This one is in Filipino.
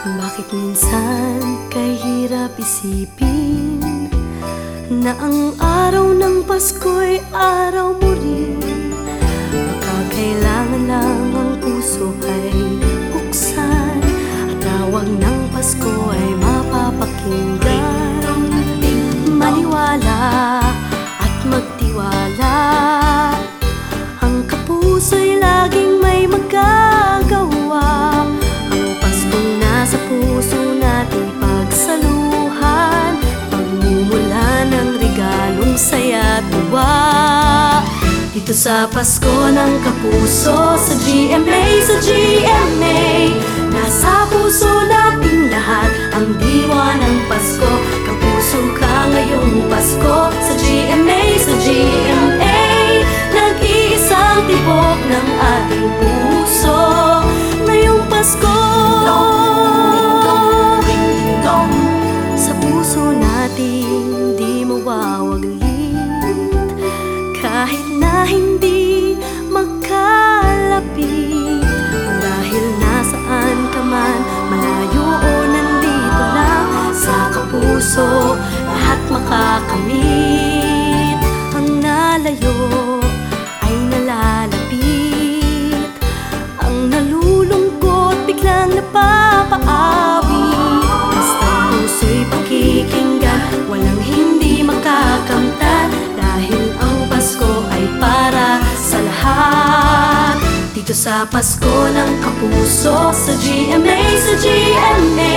Bakit minsan kahirap isipin Na ang araw ng Pasko'y araw mo rin. Baka kailangan lang ang puso Dito sa Pasko ng kapuso Sa GMA, sa GMA Nasa puso nating lahat Ang diwa ng Pasko kapuso lahat makakamit. Ang nalayo ay nalalapit. Ang nalulungkot biglang napapaawi. Basta puso'y pakikinggan Walang hindi makakamtan Dahil ang Pasko ay para sa lahat. Dito sa Pasko ng kapuso Sa GMA, sa GMA